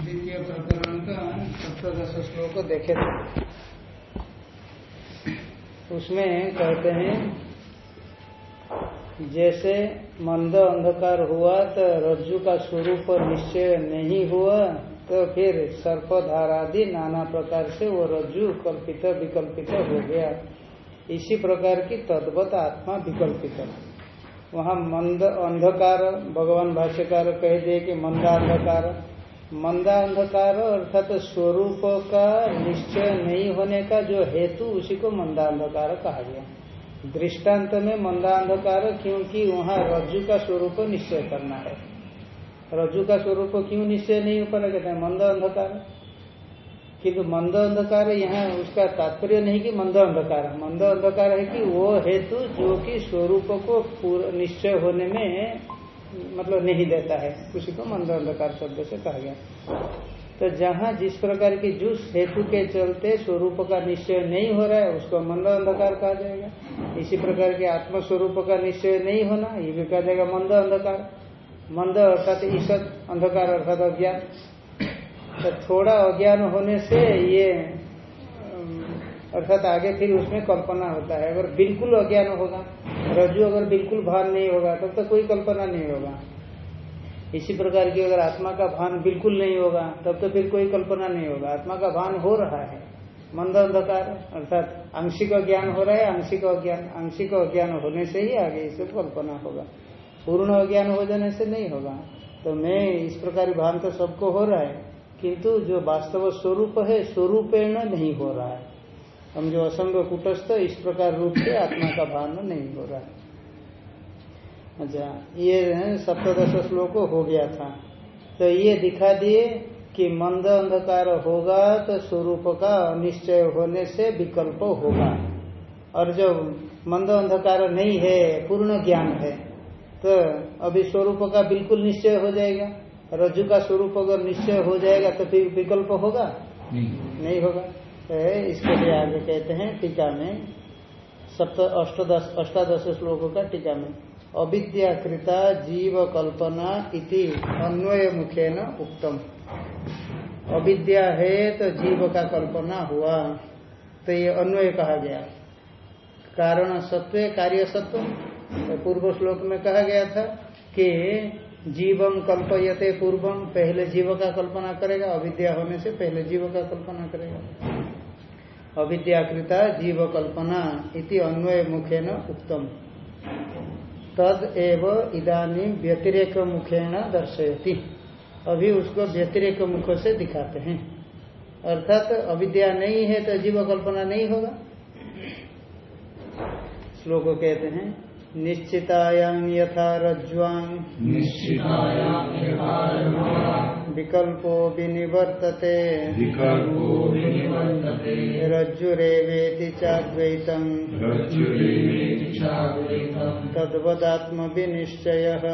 द्वितीय प्रकरण का श्लोक देखे थे। उसमें कहते हैं, जैसे मंद अंधकार हुआ तो रज्जु का स्वरूप निश्चय नहीं हुआ तो फिर सर्पधारादि नाना प्रकार से वो रज्जु कल्पित विकल्पित हो गया। इसी प्रकार की तद्वत आत्मा विकल्पित। वहाँ मंद अंधकार, भगवान भाष्यकार कह दिए कि मंदा अंधकार। मंदा अंधकार अर्थात तो स्वरूप का निश्चय नहीं होने का जो हेतु, उसी को मंदा अंधकार कहा गया। दृष्टांत में मंदा अंधकार क्योंकि वहाँ रज्जु का स्वरूप निश्चय करना है। रज्जु का स्वरूप क्यों निश्चय नहीं हो पा कहते हैं? मंद अंधकार। किंतु मंद अंधकार यहाँ उसका तात्पर्य नहीं कि मंद अंधकार मंद अंधकार है कि वो हेतु जो कि स्वरूप को निश्चय होने में मतलब नहीं देता है। उसी को मंद अंधकार शब्द से कहा गया। तो जहाँ जिस प्रकार की जिस हेतु के चलते स्वरूप का निश्चय नहीं हो रहा है, उसको मंद अंधकार कहा जाएगा। इसी प्रकार के आत्म स्वरूप का निश्चय नहीं होना, ये भी कहा जाएगा मंद अंधकार। मंद अर्थात ईसत अंधकार अर्थात अज्ञान। तो थोड़ा अज्ञान होने से ये अर्थात आगे फिर उसमें कल्पना होता है। अगर बिल्कुल अज्ञान होगा, रज्जु अगर बिल्कुल भान नहीं होगा, तब तो तो कोई कल्पना नहीं होगा। इसी प्रकार की अगर आत्मा का भान बिल्कुल नहीं होगा, तब तो फिर कोई कल्पना नहीं होगा। आत्मा का भान हो रहा है। मंद अंधकार, अर्थात आंशिक अज्ञान हो रहा है, आंशिक अज्ञान आंशिक अज्ञान होने से ही आगे इसे कल्पना होगा। पूर्ण अज्ञान हो जाने से नहीं होगा। तो मैं इस प्रकार भान तो सबको हो रहा है। किंतु जो वास्तव स्वरूप है, स्वरूपेण नहीं हो रहा है। हम जो असंग कुटस्थ, इस प्रकार रूप से आत्मा का भान नहीं हो रहा है। अच्छा ये सप्तश श्लोक हो गया था। तो ये दिखा दिए कि मंद अंधकार होगा तो स्वरूप का निश्चय होने से विकल्प होगा। और जब मंद अंधकार नहीं है, पूर्ण ज्ञान है तो अभी स्वरूप का बिल्कुल निश्चय हो जाएगा। रज्जु का स्वरूप अगर निश्चय हो जाएगा तो फिर विकल्प होगा? नहीं, नहीं होगा। तो इसके लिए आगे कहते हैं टीका में सप्त अष्टादश अष्टादश श्लोकों का टीका में अविद्याकृता जीव कल्पना इति अन्वय मुखे न उत्तम अविद्या है तो जीव का कल्पना हुआ तो ये अन्वय कहा गया। कारण सत्व कार्य सत्व तो पूर्व श्लोक में कहा गया था कि जीवम कल्पयते पूर्वम पहले जीव का कल्पना करेगा, अविद्या होने से पहले जीव का कल्पना करेगा। अविद्याकृता जीव कल्पना इति अन्वय मुखेन उत्तम तद एव इदानी व्यतिरेक मुखेन दर्शयति। अभी उसको व्यतिरेक मुख से दिखाते हैं। अर्थात अविद्या नहीं है तो जीव कल्पना नहीं होगा। श्लोक कहते हैं निश्चितायां यथा रज्ज्वां। विकल्पो विनिवर्तते। रज्जुरेवेति चाद्वैतम् तद्वदात्मविनिश्चयः।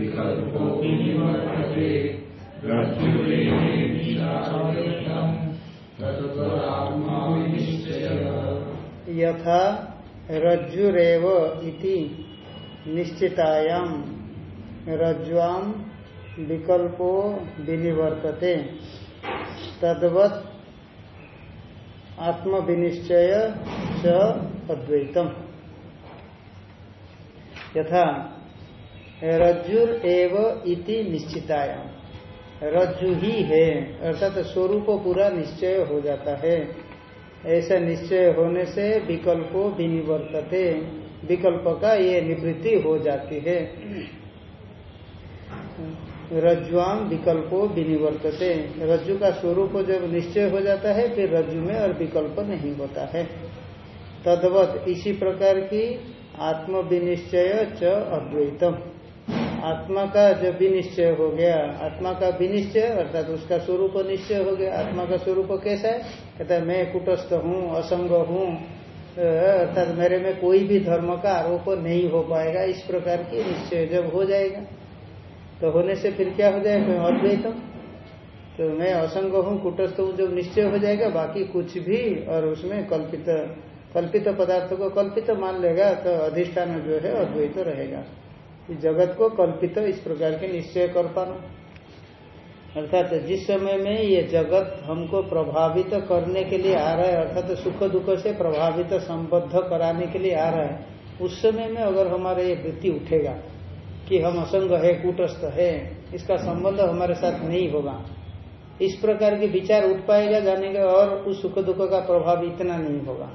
विकल्पो विनिवर्तते यथा रज्जुरेव इति निश्चितायाम रज्ज्वाम विकल्पो विनिवर्तते। तद्वत आत्म विनिश्चय च अद्वैतम। यथा रज्जुर एव इति निश्चितायाम। रज्जु ही है, अर्थात स्वरूप पूरा निश्चय हो जाता है। ऐसा निश्चय होने से विकल्पो विनिवर्तते, विकल्प का ये निवृत्ति हो जाती है। रज्जुआम विकल्पो विनिवर्तते, रज्जु का स्वरूप जब निश्चय हो जाता है, फिर रज्जु में और विकल्प नहीं होता है। तदवत इसी प्रकार की आत्म विनिश्चय च अद्वैतम। आत्मा का जब विनिश्चय हो गया, आत्मा का विनिश्चय अर्थात उसका स्वरूप निश्चय हो गया। आत्मा का स्वरूप कैसा है? कहता है, मैं कुटस्थ हूँ, असंग हूँ अर्थात मेरे में कोई भी धर्म का आरोप नहीं हो पाएगा। इस प्रकार की निश्चय जब हो जाएगा तो होने से फिर क्या हो जाएगा? अद्वैतम तो मैं असंग हूँ, कुटस्थ हूँ, जब निश्चय हो जाएगा, बाकी कुछ भी और उसमें कल्पित कल्पित पदार्थ को कल्पित मान लेगा तो अधिष्ठान जो है अद्वैत रहेगा। जगत को कल्पित इस प्रकार के निश्चय कर पाना। अर्थात जिस समय में ये जगत हमको प्रभावित करने के लिए आ रहा है, अर्थात सुख दुख से प्रभावित, संबद्ध कराने के लिए आ रहा है, उस समय में अगर हमारे ये वृत्ति उठेगा कि हम असंग है, कूटस्थ है, इसका संबंध हमारे साथ नहीं होगा, इस प्रकार के विचार उठ पाएगा जाने का और उस सुख दुख का प्रभाव इतना नहीं होगा।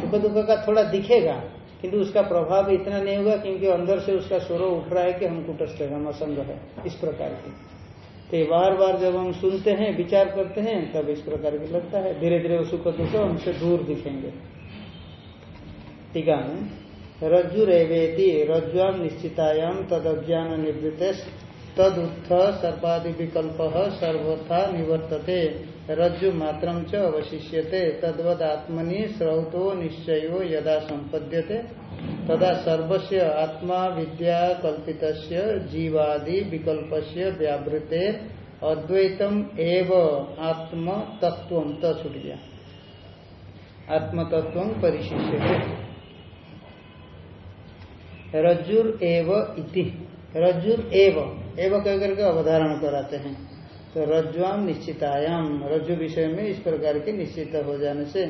सुख दुख का थोड़ा दिखेगा किंतु उसका प्रभाव इतना नहीं होगा क्योंकि अंदर से उसका स्वर उठ रहा है कि हम कुटस्थ है, हम असंग है, इस प्रकार की। तो बार बार जब हम सुनते हैं, विचार करते हैं, तब इस प्रकार की लगता है। धीरे धीरे सुख दुख हमसे दूर दिखेंगे। टीका में, रज्जुरेवेति रज्जुआम निश्चितायाम तद अज्ञान निवृत्त तदुत्थ सर्पादि विकल्प सर्वथा निवर्तते। रज्जु मात्र च अवशिष्यते तद्वद आत्मनि श्रौतो निश्चयो यदा संपद्यते तदा सर्वस्य आत्मा विद्या कल्पित जीवादि विकल्प व्यावृते अद्वैतम एव आत्म तत्व छूट गया आत्म परिशिष्य रज्जुर एव इति। रज्जुर एव एव कह करके अवधारण कराते हैं। तो रज्जुआम निश्चितायाम रज्जु विषय में इस प्रकार के निश्चित हो जाने से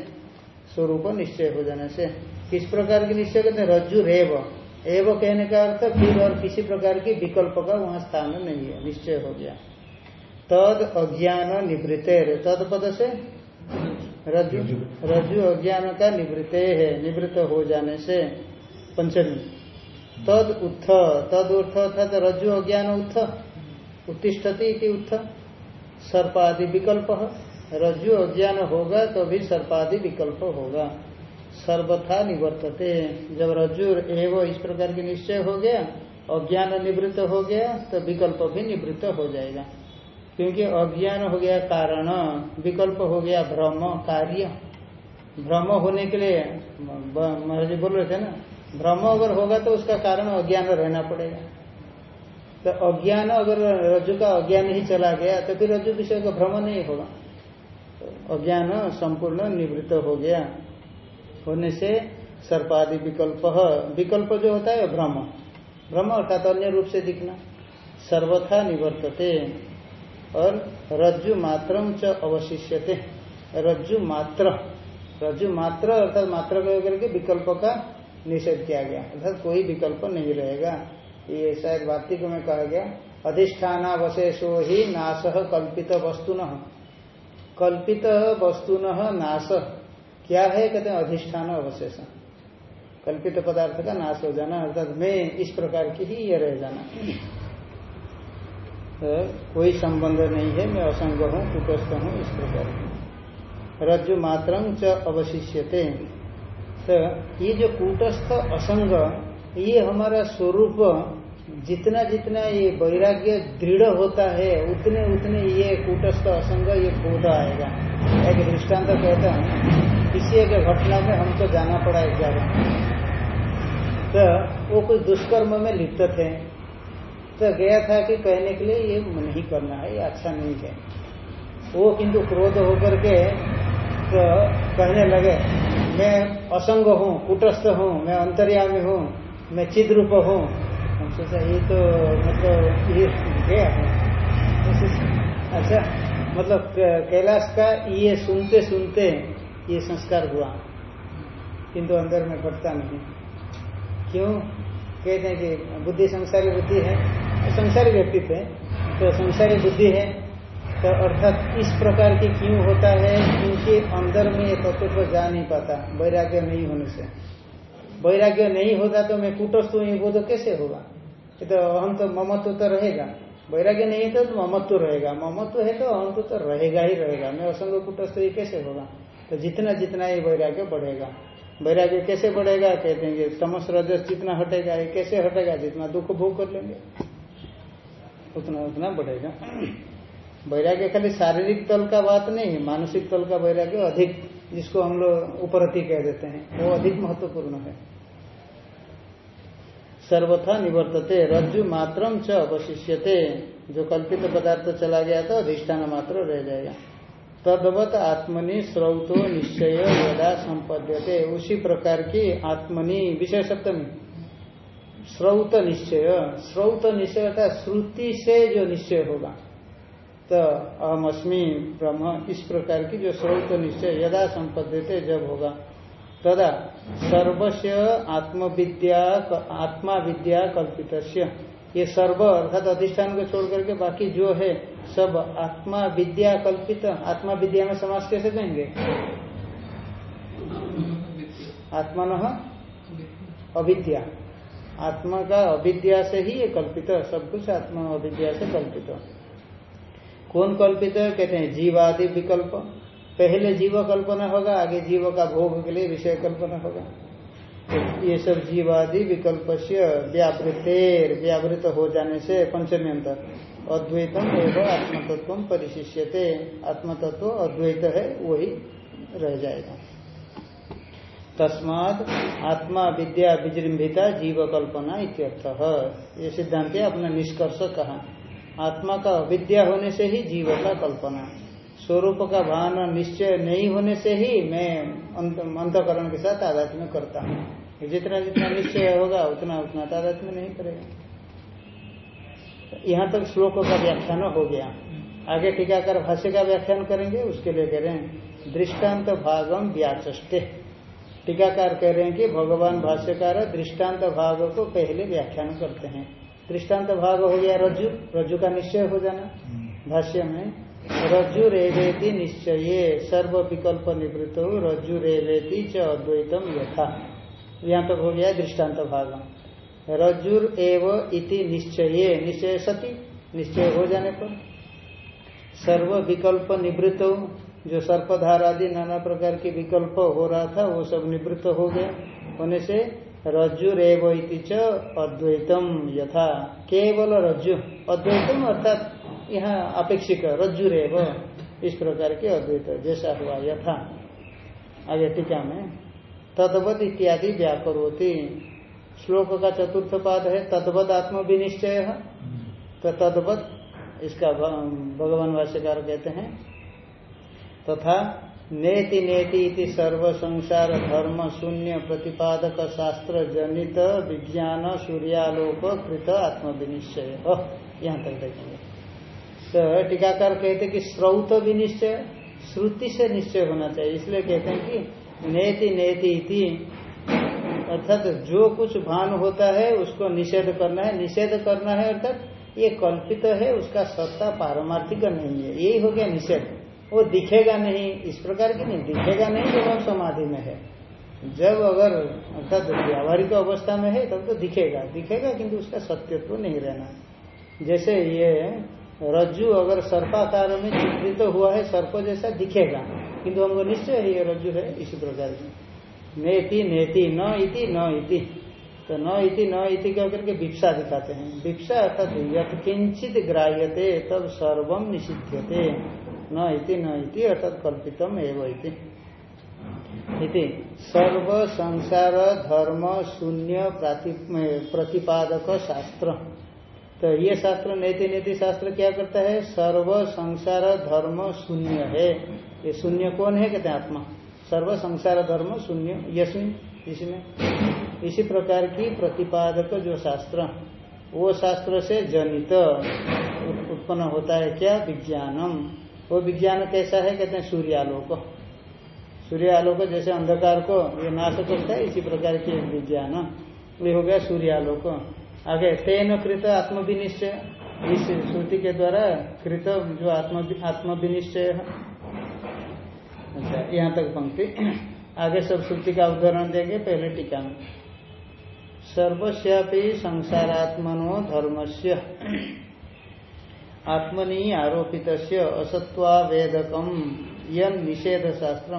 स्वरूप निश्चय हो जाने से किस प्रकार की निश्चय कहते हैं? रज्जु रेव। एव कहने का अर्थ फिर और किसी प्रकार की विकल्प का वहाँ स्थान नहीं है निश्चय हो गया। तद अज्ञान निवृत्त तद पद से? रज्जु। रज्जु। अज्ञान का निवृत्त है निवृत्त हो जाने से पंचमी। तद उत्थ। तद उत्थ अर्थात रज्जु अज्ञान उत्थ। उत्तिष्ठती उत्थ। सर्पादि विकल्प रज्जु अज्ञान होगा तो भी सर्पादि विकल्प होगा। सर्वथा निवर्तते। जब रज्जु एवं इस प्रकार की निश्चय हो गया अज्ञान निवृत्त हो गया तो विकल्प भी निवृत्त हो जाएगा। क्योंकि अज्ञान हो गया कारण, विकल्प हो गया भ्रम, कार्य। भ्रम होने के लिए महाराज बोल रहे थे ना, भ्रम अगर होगा तो उसका कारण अज्ञान रहना पड़ेगा। तो अज्ञान अगर रज्जु का अज्ञान ही चला गया तो फिर रज्जु विषय का भ्रम नहीं होगा। तो अज्ञान संपूर्ण निवृत्त हो गया। होने से सर्पादि विकल्प विकल्प जो होता है, भ्रम। भ्रम अर्थात अन्य रूप से दिखना। सर्वथा निवर्तते। और रज्जु मात्र च अवशिष्यते। रज्जु मात्र। रज्जु मात्र अर्थात मात्र करके विकल्प का निषेध किया गया। अर्थात कोई विकल्प नहीं रहेगा। ये शायद वार्तिक में कहा गया, अधिष्ठानावशेषो ही नाश कल्पित वस्तुन। कल्पित वस्तुन नाश, क्या है? कहते हैं अधिष्ठान अवशेष कल्पित पदार्थ का नाश हो जाना, अर्थात मैं इस प्रकार की ही ये रह जाना। तो कोई संबंध नहीं है, मैं असंग हूँ, कुटस्थ हूँ इस प्रकार रज्जु मात्रम च अवशिष्यते। तो ये जो कूटस्थ असंग ये हमारा स्वरूप जितना जितना ये वैराग्य दृढ़ होता है, उतने उतने ये कूटस्थ असंग ये खोद आएगा। एक दृष्टांत तो कहता हूँ, किसी एक घटना में हमको जाना पड़ा एक जगह तो वो कुछ दुष्कर्म में लिप्त थे। तो गया था कि कहने के लिए ये नहीं करना है, ये अच्छा नहीं है। वो किंतु क्रोध होकर के तो कहने लगे, मैं असंग हूँ, कुटस्थ हूँ, मैं अंतर्यामी हूँ। मैं चिद रूप हूँ। हम सोचा, ये तो मतलब ये गया अच्छा मतलब कैलाश का ये सुनते सुनते ये संस्कार हुआ। किंतु अंदर में घटता नहीं। क्यों? कहते हैं कि बुद्धि संसारी बुद्धि है। संसारी व्यक्तित्व है तो संसारी बुद्धि है। तो अर्थात इस प्रकार की क्यों होता है? क्योंकि अंदर में ये तत्व को जा नहीं पाता, वैराग्य नहीं होने से। वैराग्य नहीं होता तो मैं कुटस्थ हूँ वो तो कैसे होगा? तो हम तो ममत्व तो रहेगा। वैराग्य नहीं है तो ममत्व रहेगा। ममत्व है तो अहम तो रहेगा ही रहेगा। मैं असंग कुटस्थ ये कैसे होगा? तो जितना जितना ये वैराग्य बढ़ेगा। वैराग्य कैसे बढ़ेगा? कहते हैं तमस रजस जितना हटेगा, ये कैसे हटेगा? जितना दुख भोग कर लेंगे। उतना उतना बढ़ेगा। वैराग्य खाली शारीरिक तल का बात नहीं है, मानसिक तल का वैराग्य अधिक जिसको हम लोग उपरति कह देते हैं, वो अधिक महत्वपूर्ण है। सर्वथा निवर्तते, रज्जु मात्रम च अवशिष्यते। जो कल्पित पदार्थ चला गया तो अधिष्ठान मात्र रह जाएगा। तदवत आत्मनि स्रौतो निश्चय यदा संपद्यते। उसी प्रकार की आत्मनि विषय सप्तमी स्रौत निश्चय। स्रौत निश्चय अर्थात श्रुति से जो निश्चय होगा। तो अहमअस्मी ब्रह्म, इस प्रकार की जो स्रोत निश्चय, यदा संपद्यते जब होगा। तदा सर्वस्य आत्मविद्या आत्मा विद्या कल्पित ये सर्व अर्थात अधिष्ठान को छोड़ करके बाकी जो है, सब आत्मा विद्या कल्पित आत्मा विद्या में समाज कैसे कहेंगे आत्मन अविद्या। आत्मा का अविद्या से ही ये कल्पित, सब कुछ आत्मा अविद्या से कल्पित। कौन कल्पित है? कहते हैं जीवादि विकल्प। पहले जीव कल्पना होगा, आगे जीव का भोग के लिए विषय कल्पना होगा। तो ये सब जीवादि विकल्प से व्यावृतेर, व्यावृत हो जाने से पंचमी अंतर अद्वैतम एवं आत्मतत्व परिशिष्यते। आत्मतत्व अद्वैत है, वही रह जाएगा। तस्माद आत्मा विद्या विजृंभिता जीव कल्पना इत्यर्थ। ये सिद्धांत अपना निष्कर्ष कहा। आत्मा का अविद्या होने से ही जीव का कल्पना। स्वरूप का भान निश्चय नहीं होने से ही मैं अंतकरण के साथ आध्यात्म करता हूँ। जितना जितना निश्चय होगा, उतना उतना तादात्म्य नहीं करेगा। यहाँ तक श्लोकों का व्याख्यान हो गया। आगे टीकाकर भाष्य का व्याख्यान करेंगे, उसके लिए कह रहे हैं दृष्टांत भागम व्याचे टीकाकार कह रहे हैं कि भगवान भाष्यकार दृष्टांत भाग को पहले व्याख्यान करते हैं। दृष्टांत भाग हो गया रज्जु। रज्जु का निश्चय हो जाना। भाष्य में रज्जु रेवेति निश्चय सर्व विकल्प निवृत्त हो रज्जु रेवेति च अद्वैतम यथा। यहाँ तक हो गया दृष्टांत भाग। रज्जुर एव इति निश्चय निश्चय सती? निश्चय हो जाने पर। सर्व विकल्प निवृत्त जो सर्पधार आदि नाना प्रकार के विकल्प हो रहा था वो सब निवृत्त हो गया होने से रज्जुरेव च अद्वैतम यथा। केवल रज्जु। अद्वैतम अर्थात यहाँ अपेक्षिक रज्जुरेव। इस प्रकार के अद्वैत जैसा हुआ यथा। आगे टीका में तदवत इत्यादि व्याकरोती। श्लोक का चतुर्थ पाद है तद्वत आत्म विनिश्चय तो तद्वत इसका भगवान भाष्यकार कहते हैं, तथा नेति नेति इति सर्व संसार धर्म शून्य प्रतिपादक शास्त्र जनित विज्ञान सूर्यालोक कृत आत्मविनिश्चय। यहाँ तक देखेंगे तो टीकाकार कहते कि श्रौत विनिश्चय, श्रुति से निश्चय होना चाहिए। इसलिए कहते हैं कि नेति नेति इति, अर्थात जो कुछ भान होता है, उसको निषेध करना है। निषेध करना है अर्थात ये कल्पित है, उसका सत्ता पारमार्थिक नहीं है। यही हो गया निषेध। वो दिखेगा नहीं, इस प्रकार की नहीं, दिखेगा नहीं जब हम समाधि में है। जब अगर, अर्थात व्यावहारिक अवस्था में है, तब तो दिखेगा। दिखेगा किंतु उसका सत्यत्व नहीं रहना। जैसे ये रज्जु अगर सर्पाकार में चित्रित तो हुआ है, सर्प जैसा दिखेगा। किंतु हमको निश्चय है ये रज्जु है इसी प्रकार की। नेति नेति, न इति न इति। तो न इति न इति कह करके विप्सा दिखाते हैं। विप्सा अर्थात यथ किंचित ग्राह्यते, तब सर्वम निषिध्यते। न इति न इति अर्थात कल्पितम इति। सर्व संसार धर्म शून्य प्रतिपादक शास्त्र। तो ये शास्त्र, नैति नीति शास्त्र क्या करता है? सर्व संसार धर्म शून्य है। ये शून्य कौन है? कहते आत्मा। सर्व संसार धर्म शून्य। यशमिन इसमें इसी प्रकार की प्रतिपादक जो शास्त्र, वो शास्त्र से जनित, उत्पन्न होता है क्या? विज्ञानम। वो विज्ञान कैसा है, कहते हैं सूर्यालोक। सूर्यालोक जैसे अंधकार को ये नाश करता है, इसी प्रकार के विज्ञान। ये हो गया सूर्यालोक। आगे, तेन कृत आत्मविनिश्चय। इस श्रुति के द्वारा कृत जो आत्म आत्मविनिश्चय अच्छा यहाँ तक पंक्ति। आगे सब श्रुति का उदाहरण देंगे, पहले टीका में। सर्वस्यापि संसारात्मनो धर्मस्य। आत्मनि आरोपित असत्वावेदक यन निषेध शास्त्र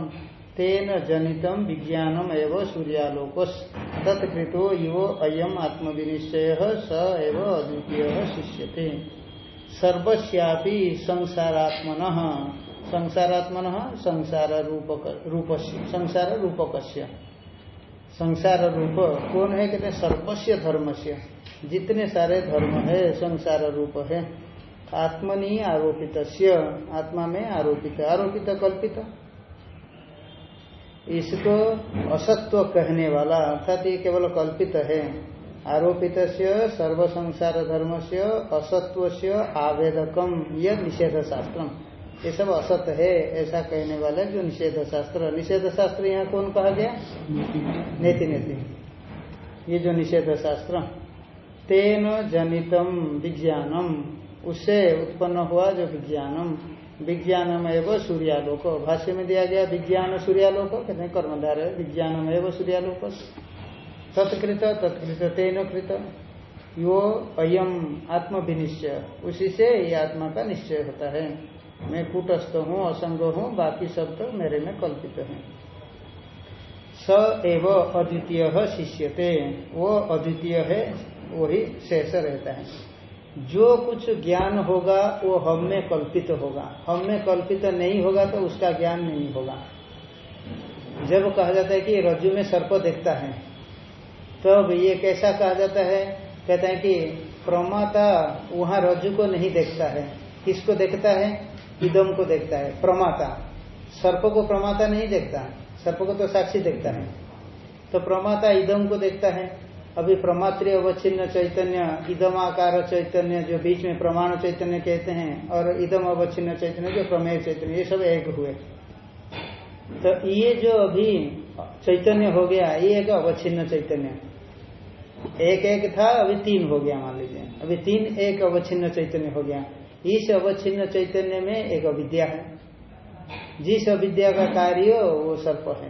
तेन जनितम विज्ञानम एवं सूर्यालोकस। तत्कृतो यो अयम आत्मविनिश्चय, स एव अद्वितीय शिष्यते। सर्वस्यापि संसारात्मन। संसारात्मन संसार रूप संसार रूपक संसार रूप कौन है कहते धर्म से जितने सारे धर्म है संसार रूप है। आत्मनि आरोपित आत्मा में आरोपित आरोपित कल्पित। इसको असत्व कहने वाला, अर्थात ये केवल कल्पित है आरोपित सर्व संसार धर्म से असत्व से आवेदकम यह निषेध शास्त्र ये सब असत है, ऐसा कहने वाला जो निषेध शास्त्र निषेध शास्त्र यहाँ कौन कहा गया? नेति नेति। ये जो निषेध शास्त्र तेन जनितम विज्ञानम। उससे उत्पन्न हुआ जो विज्ञानम। विज्ञानम एवं सूर्यालोक। भाष्य में दिया गया विज्ञान सूर्यालोक, कहते हैं कर्मधार विज्ञानम एवं सूर्यालोक। तत्कृत तत्कृत तेन कृत यो अयम आत्म विनिश्चय उसी से ये आत्मा का निश्चय होता है। मैं कूटस्थ हूँ, असंग हूँ, बाकी सब तो मेरे में कल्पित है। स एव अद्वितीय शिष्यते। वो अद्वितीय है, वही शेष रहता है। जो कुछ ज्ञान होगा, वो हम में कल्पित होगा। हम में कल्पित नहीं होगा तो उसका ज्ञान नहीं होगा। जब कहा जाता है कि रज्जु में सर्प देखता है, तब तो ये कैसा कहा जाता है? कहते हैं कि प्रमाता वहाँ रज्जु को नहीं देखता है। किसको देखता है? इदम को देखता है। प्रमाता। सर्प को प्रमाता नहीं देखता। सर्प को तो साक्षी देखता है। तो प्रमाता इदम को देखता है। अभी प्रमात्र अवच्छिन्न चैतन्य, इदम आकार चैतन्य, जो बीच में प्रमाण चैतन्य कहते हैं, और इदम अवच्छिन्न चैतन्य, जो प्रमेय चैतन्य, ये सब एक हुए। तो ये जो अभी चैतन्य हो गया, ये एक अवच्छिन्न चैतन्य। एक एक था, अभी तीन हो गया, मान लीजिए। अभी तीन एक अवच्छिन्न चैतन्य हो गया। इस अवच्छिन्न चैतन्य में एक अविद्या है। जिस अविद्या का कार्य, वो सर्प है।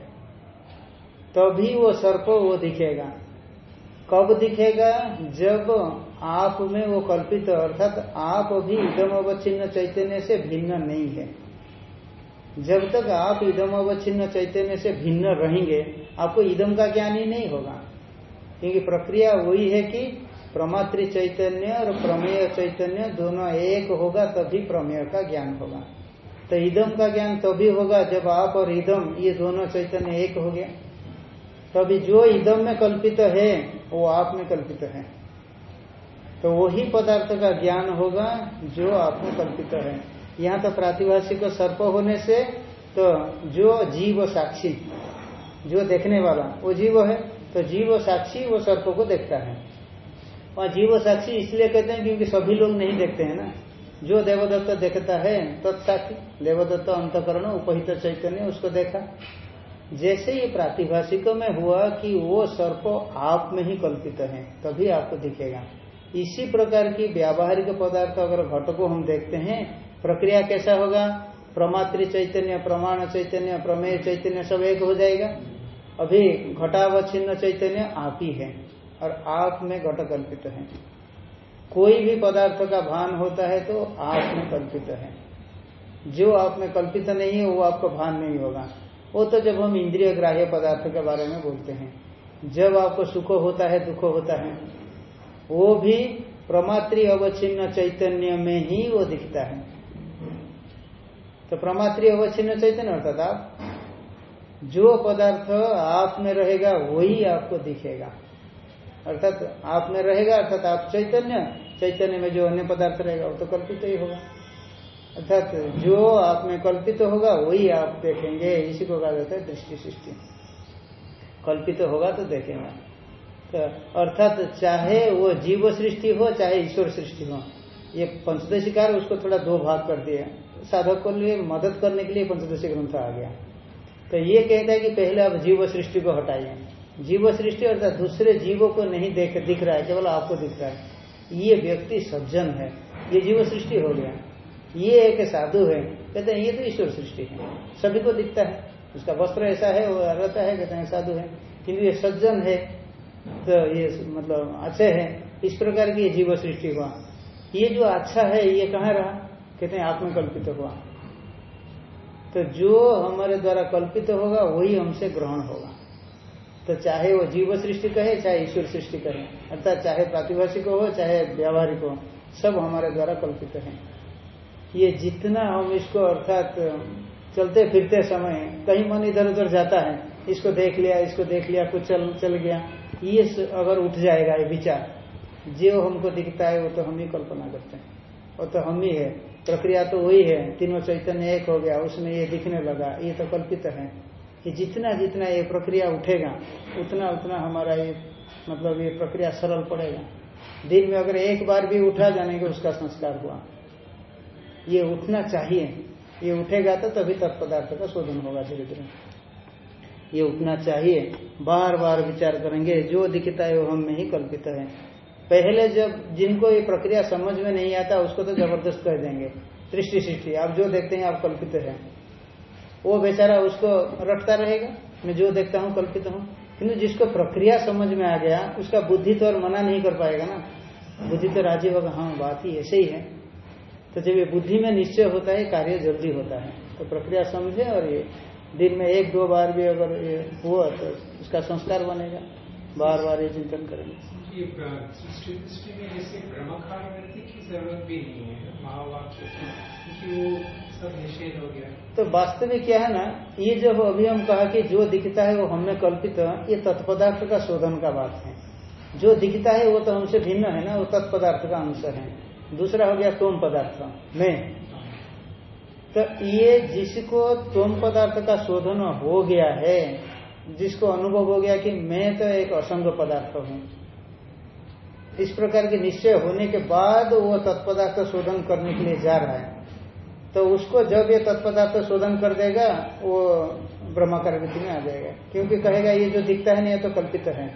तभी वो सर्प वो दिखेगा। कब दिखेगा? जब आप में वो कल्पित अर्थात आप भी इदम अवच्छिन्न चैतन्य से भिन्न नहीं है। जब तक आप इदम अवच्छिन्न चैतन्य से भिन्न रहेंगे, आपको इदम का ज्ञान ही नहीं होगा। क्योंकि प्रक्रिया वही है कि प्रमात्र चैतन्य और प्रमेय चैतन्य दोनों एक होगा, तभी प्रमेय का ज्ञान होगा। तो इदम का ज्ञान तभी होगा जब आप और इदम, ये दोनों चैतन्य एक हो गया। तभी जो इदम में कल्पित है वो आप में कल्पित है। तो वही पदार्थ का ज्ञान होगा जो आप में कल्पित है। यहाँ तो प्रातिभाषिक सर्प होने से तो जो जीव साक्षी, जो देखने वाला, वो जीव है। तो जीव साक्षी वो सर्प को देखता है। वहाँ जीव साक्षी इसलिए कहते हैं क्योंकि सभी लोग नहीं देखते हैं ना। जो देवदत्त देखता है, तत्साक्षी, देवदत्त अंतकरण, उपहित चैतन्य, उसको देखा। जैसे ये प्रातिभाषिक में हुआ कि वो सर्प आप में ही कल्पित है, तभी आपको दिखेगा। इसी प्रकार की व्यावहारिक पदार्थ अगर घट को हम देखते हैं, प्रक्रिया कैसा होगा? प्रमात्र चैतन्य, प्रमाण चैतन्य, प्रमेय चैतन्य सब एक हो जाएगा। अभी घटावच्छिन्न चैतन्य आप ही है और आप में घट कल्पित है। कोई भी पदार्थ का भान होता है तो आप में कल्पित है। जो आप में कल्पित नहीं है, वो आपको भान नहीं होगा। वो तो जब हम इंद्रिय ग्राह्य पदार्थ के बारे में बोलते हैं, जब आपको सुख होता है, दुख होता है, वो भी प्रमात्री अवच्छिन्न चैतन्य में ही वो दिखता है। तो प्रमात्री अवच्छिन्न चैतन्य अर्थात आप, जो पदार्थ आप में रहेगा, वही आपको दिखेगा। अर्थात आप में रहेगा, अर्थात आप चैतन्य चैतन्य में जो अन्य पदार्थ रहेगा, वो तो कल्पित ही होगा। अर्थात जो आप में कल्पित तो होगा, वही आप देखेंगे। इसी को कहा जाता है दृष्टि सृष्टि। कल्पित तो होगा तो देखेंगे। तो अर्थात चाहे वो जीव सृष्टि हो, चाहे ईश्वर सृष्टि हो, ये पंचदशी कार्य उसको थोड़ा दो भाग कर दिया। साधक को लिए, मदद करने के लिए पंचदशी ग्रंथ आ गया। तो ये कहता है कि पहले आप जीव सृष्टि को हटाइए। जीव सृष्टि अर्थात दूसरे जीवों को नहीं देख, दिख रहा है, केवल आपको दिख रहा है। ये व्यक्ति सज्जन है। ये जीव सृष्टि हो गया। ये एक साधु है। कहते हैं, ये तो ईश्वर सृष्टि है। सभी को दिखता है। उसका वस्त्र ऐसा है, वो रहता है, कहते हैं, साधु है। किंतु ये सज्जन है तो ये मतलब अच्छे है। इस प्रकार की जीव सृष्टि हुआ। ये जो अच्छा है, ये कहाँ रहा? कहते हैं, आत्मकल्पित हुआ। तो जो हमारे द्वारा कल्पित होगा, वही हमसे ग्रहण होगा। तो चाहे वो जीव सृष्टि कहे, चाहे ईश्वर सृष्टि कहे, अर्थात चाहे प्रातिभाषिक हो, चाहे व्यावहारिक हो, सब हमारे द्वारा कल्पित है। ये जितना हम इसको अर्थात चलते फिरते समय, कहीं मन इधर उधर जाता है, इसको देख लिया, इसको देख लिया, कुछ चल चल गया, ये अगर उठ जाएगा ये विचार, जो हमको दिखता है वो तो हम ही कल्पना करते हैं। वो तो हम ही है, प्रक्रिया तो वही है, तीनों चैतन्य एक हो गया, उसमें ये दिखने लगा, ये तो कल्पित है। कि जितना जितना ये प्रक्रिया उठेगा, उतना उतना हमारा ये मतलब ये प्रक्रिया सरल पड़ेगा। दिन में अगर एक बार भी उठा जाने के उसका संस्कार हुआ ये उठना चाहिए। ये उठेगा तो तभी तत्पदार्थ का शोधन होगा धीरे धीरे। ये उठना चाहिए। बार बार विचार करेंगे, जो दिखता है वो हम में ही कल्पित है। पहले जब जिनको ये प्रक्रिया समझ में नहीं आता, उसको तो ज़बरदस्त कर देंगे। दृष्टि सृष्टि आप जो देखते हैं आप कल्पित है। वो बेचारा उसको रटता रहेगा, मैं जो देखता हूँ कल्पित हूँ। किन्तु जिसको प्रक्रिया समझ में आ गया, उसका बुद्धि तो और मना नहीं कर पाएगा ना। बुद्धि तो राज़ी होगा हाँ बात ही ऐसे ही है। तो जब ये बुद्धि में निश्चय होता है कार्य जल्दी होता है। तो प्रक्रिया समझे और ये दिन में एक दो बार भी अगर ये हुआ तो उसका संस्कार बनेगा। बार बार ये चिंतन करेंगे। में तो वास्तविक क्या है ना ये जो अभी हम कहा कि जो दिखता है वो हमने कल्पित ये तत्पदार्थ का शोधन का बात है। जो दिखता है वो तो हमसे भिन्न है ना वो तत्पदार्थ का अंश है। दूसरा हो गया तोम पदार्थ। में तो ये जिसको तोम पदार्थ का शोधन हो गया है, जिसको अनुभव हो गया कि मैं तो एक असंग पदार्थ हूँ, इस प्रकार के निश्चय होने के बाद वो तत्पदार्थ शोधन करने के लिए जा रहा है। तो उसको जब ये तत्पदार्थ शोधन कर देगा, वो ब्रह्माकार वृत्ति में आ जाएगा। क्योंकि कहेगा, ये जो दिखता है नहीं तो कल्पित है।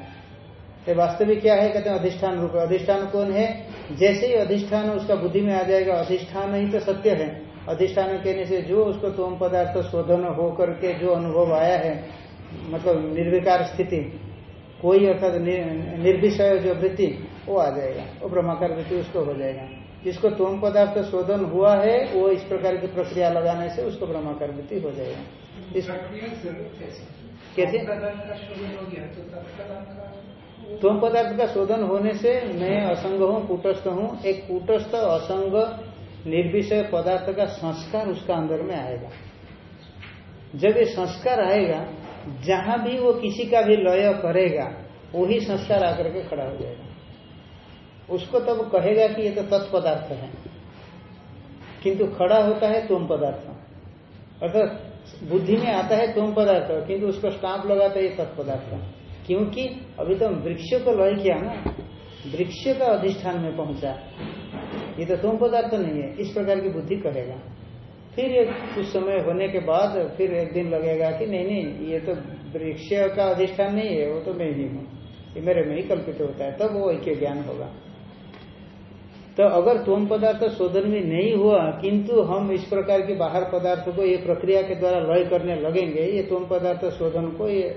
तो वास्तविक क्या है? कहते हैं अधिष्ठान रूप अधिष्ठान कौन है? जैसे ही अधिष्ठान उसका बुद्धि में आ जाएगा। अधिष्ठान ही तो सत्य है। अधिष्ठान कहने से जो उसको तोम पदार्थ शोधन हो करके जो अनुभव आया है मतलब निर्विकार स्थिति कोई अर्थात निर्विषय जो वृत्ति वो आ जाएगा। वो ब्रह्माकार वृत्ति उसको हो जाएगा। जिसको तोम पदार्थ शोधन हुआ है वो इस प्रकार की प्रक्रिया लगाने से उसको ब्रह्माकार वृत्ति हो जाएगा। इस कैसे? तोम पदार्थ का शोधन होने से मैं असंग हूँ, कूटस्थ हूँ। एक कूटस्थ असंग निर्विषय पदार्थ का संस्कार उसका अंदर में आएगा। जब ये संस्कार आएगा, जहाँ भी वो किसी का भी लय करेगा, वही संस्कार आकर के खड़ा हो जाएगा। उसको तब कहेगा कि ये तो तत्पदार्थ है। किंतु खड़ा होता है तुम पदार्थ। अर्थात बुद्धि में आता है तुम पदार्थ, किंतु उसको स्टाम्प लगाता है ये तत्पदार्थ। क्योंकि अभी तो वृक्ष को लय किया ना, वृक्ष का अधिष्ठान में पहुँचा। ये तो तुम पदार्थ तो नहीं है, इस प्रकार की बुद्धि करेगा। फिर ये कुछ समय होने के बाद फिर एक दिन लगेगा कि नहीं नहीं, ये तो वृक्ष का अधिष्ठान नहीं है, वो तो मैं ही हूँ। ये मेरे में ही कल्पित होता है, तब वो एक ज्ञान होगा। तो अगर तुम पदार्थ शोधन में नहीं हुआ, किंतु हम इस प्रकार के बाहर पदार्थ को ये प्रक्रिया के द्वारा लय करने लगेंगे, ये तुम पदार्थ शोधन को ये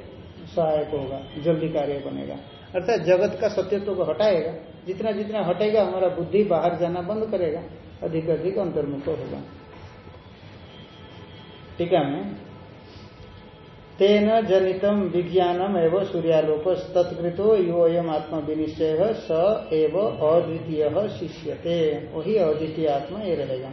सहायक होगा, जल्दी कार्य बनेगा। अर्थात जगत का सत्यत्व को हटाएगा। जितना जितना हटेगा, हमारा बुद्धि बाहर जाना बंद करेगा, अधिक अधिक अंतर्मुख होगा। ठीक है मैं तेन जनितम विज्ञानम एवं सूर्यालोक तत्कृतो योयम आत्मा विनिश्चय स एव अद्वितीय शिष्यते। वही अद्वितीय आत्मा ये रहेगा।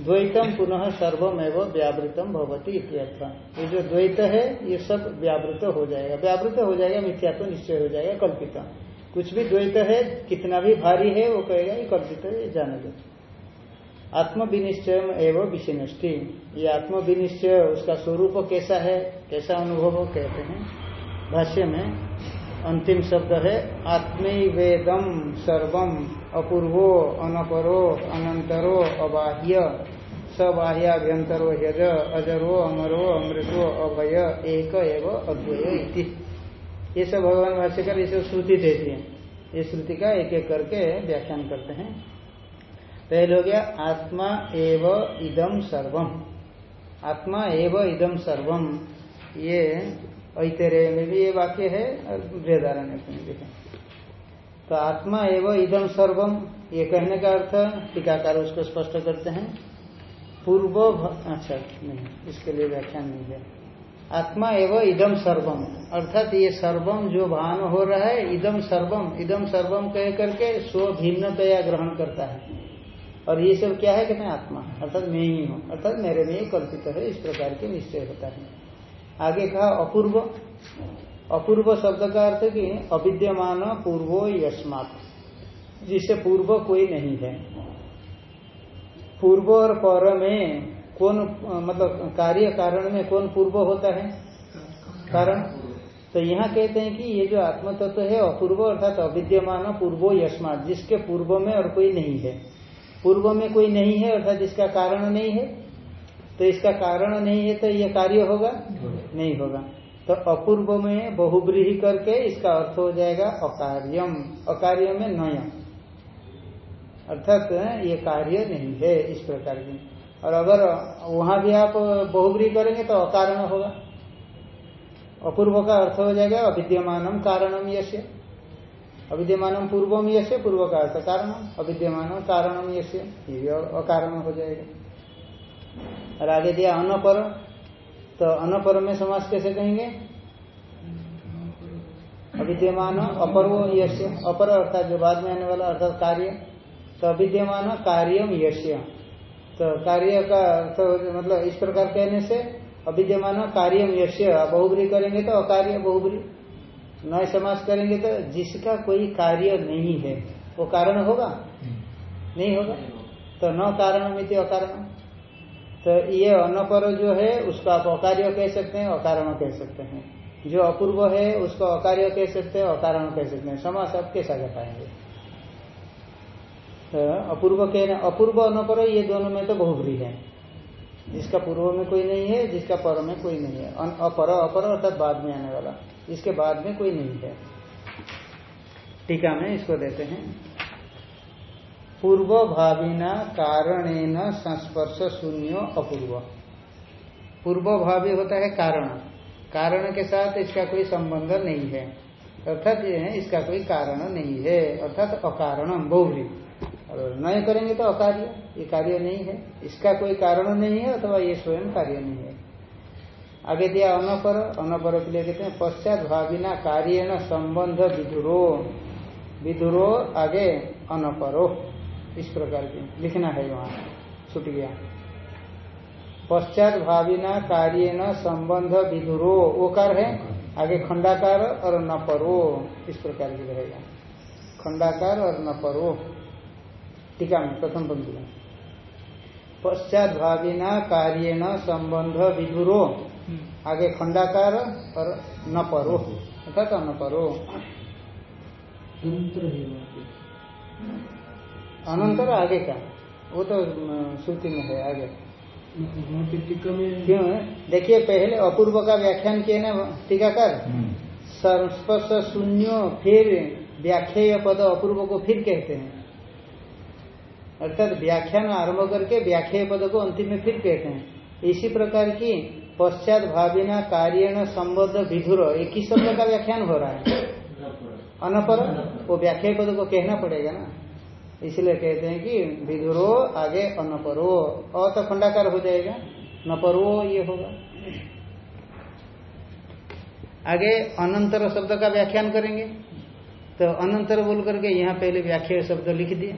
द्वैतम पुनः सर्वम एवं व्यावृतम भवती ये जो द्वैत है, ये सब व्यावृत हो जाएगा। व्यावृत हो जाएगा मिथ्या तो निश्चय हो जाएगा, कल्पित। कुछ भी द्वैत है, कितना भी भारी है, वो कहेगा, ये कल्पित है जाने दो आत्म विनिश्चय एवं विषिनष्टि ये आत्म विनिश्चय उसका स्वरूप कैसा है, कैसा अनुभव कहते हैं। भाष्य में अंतिम शब्द है, आत्मवेदम सर्वम अपूर्वो, अनपरो, अनंतरो, अबाह्य। सबाह्याभ्यंतरो यज, अजरो, अमरो, अमृतो, अभय, एक एवं अद्वय ये सब भगवान भाष्यकर इसे श्रुति देती है। ये श्रुति का एक एक करके व्याख्यान करते हैं। पहले हो गया, आत्मा एव इदम सर्वम। आत्मा एव इदम सर्वम। ये ऐतरेय में भी ये वाक्य है और बृहदारण्य में भी है। तो आत्मा एवं इदम सर्वम ये कहने का अर्थ, टीकाकार उसको स्पष्ट करते हैं। पूर्व अच्छा नहीं, इसके लिए व्याख्यान नहीं है आत्मा एवं इदम सर्वम अर्थात ये सर्वम जो भान हो रहा है इदम सर्वम इदम सर्वम कह करके स्व भिन्नतया ग्रहण करता है। और ये सब क्या है? कहते हैं आत्मा। अर्थात मैं ही हूँ, अर्थात मेरे में ही कल्पित है, इस प्रकार के निश्चय होता है। आगे कहा, अपूर्व। अपूर्व शब्द का अर्थ कि अविद्यमान पूर्वो यस्मात। जिससे पूर्व कोई नहीं है। पूर्व और पर में कौन मतलब कार्य कारण में कौन पूर्व होता है? कारण? तो यहाँ कहते हैं कि ये जो आत्म तत्व तो है अपूर्व अर्थात अविद्यमान पूर्वो यशमात जिसके पूर्व में और कोई नहीं है। पूर्व में कोई नहीं है अर्थात इसका कारण नहीं है। तो इसका कारण नहीं है तो ये कार्य होगा। नहीं होगा। तो अपूर्व में बहुब्रीही करके इसका अर्थ हो जाएगा अकार्यम। अकार्य में नय। अर्थात ये कार्य नहीं है इस प्रकार की। और अगर वहाँ भी आप बहुब्री करेंगे तो अकारण होगा। अपूर्व का अर्थ हो जाएगा अविद्यमानम कारणम यश अविद्यमानम पूर्वम यश पूर्व का अर्थ कारणम। अविद्यमानम कारणम यश ये भी अकारण हो जाएगा। और आगे दिया अनपर तो अनपर में समाज कैसे कहेंगे? अविद्यमान अपर्व यश अपर अर्थात जो बाद में आने वाला अर्थात कार्य तो अविद्यमान कार्यम यश तो कार्य का अर्थ मतलब इस प्रकार कहने से अविद्यमान कार्यम यश बहुबरी करेंगे तो अकार्य बहुबरी। नए समास करेंगे तो जिसका कोई कार्य नहीं है वो कारण होगा? नहीं। होगा? तो न कारण मित्र अकारण। तो ये अनपर जो है, उसको आप अकार्य कह सकते हैं, अकारण कह सकते हैं। जो अपूर्व है, उसको अकार्य कह सकते हैं, अकारण कह सकते हैं। समास आप कैसा कर पाएँगे तो अपूर्व कह रहे अपूर्व अनपर, ये दोनों में तो बहुबरी है। जिसका पूर्व में कोई नहीं है, जिसका पर में कोई नहीं है। अपर अपर अर्थात बाद में आने वाला। इसके बाद में कोई नहीं है। टीका में इसको देते हैं। पूर्व भाविना कारणेन संस्पर्श शून्य अपूर्व। पूर्व भावी होता है कारण। कारण के साथ इसका कोई संबंध नहीं है। अर्थात ये है, इसका कोई कारण नहीं है। अर्थात अकारण बहुरी। नए करेंगे तो अकार्य। ये कार्य नहीं है। इसका कोई कारण नहीं है अथवा ये स्वयं कार्य नहीं है। आगे दिया अनपर। अनपर के लिए कहते हैं पश्चात भाविना कार्य न संबंध विधुरो। विधुरो आगे अनपरो। इस प्रकार की। लिखना है वहाँ। छुट गया। पश्चात भाविना कार्य न संबंध विधुरो ओकार है? आगे खंडाकार और नपरो। इस प्रकार की रहेगा। खंडाकार और नपरो। टीका में प्रथम पंक्ति में। पश्चात भाविना कार्य न संबंध विधुरो आगे खंडाकार और न परो अर्थात न परो अनंतर आगे का? वो तो श्रुति में है आगे। क्यों देखिए पहले अपूर्व का व्याख्यान किए ना टीकाकार? सर्वस्पर्श शून्य फिर व्याख्या पद अपूर्व को फिर कहते हैं। अर्थात व्याख्यान आरंभ करके व्याख्या पद को अंतिम में फिर कहते हैं। इसी प्रकार की पश्चात भाविना कार्य संबद्ध विधुर एक ही शब्द का व्याख्यान हो रहा है। अनपर वो व्याख्या पद को कहना पड़ेगा ना। इसलिए कहते हैं कि विधुरो आगे अनपरो। और तो खंडाकार हो जाएगा। नपरो ये होगा। आगे अनंतर शब्द का व्याख्यान करेंगे। तो अनंतर बोल करके यहाँ पहले व्याख्या शब्द लिख दिए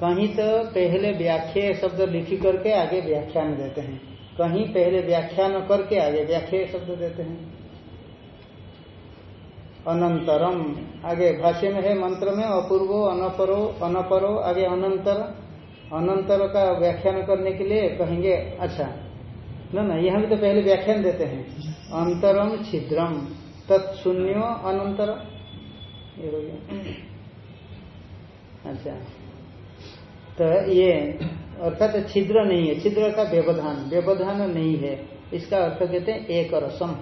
कहीं तो पहले व्याख्या शब्द लिखी करके आगे व्याख्यान देते हैं। कहीं पहले व्याख्यान करके आगे व्याख्या शब्द देते हैं। अनंतरम। आगे, भाष्य में है, मंत्र में अपूर्वो, अनपरो अनपरो, आगे अनंतर। अनंतर का व्याख्यान करने के लिए कहेंगे अच्छा न, ना यहाँ भी तो पहले व्याख्यान देते हैं। अंतरम छिद्रम, तत्शून्यो अनंतर। अच्छा तो ये अर्थात छिद्र नहीं है, छिद्र का व्यवधान व्यवधान नहीं है। इसका अर्थ कहते हैं एक रसम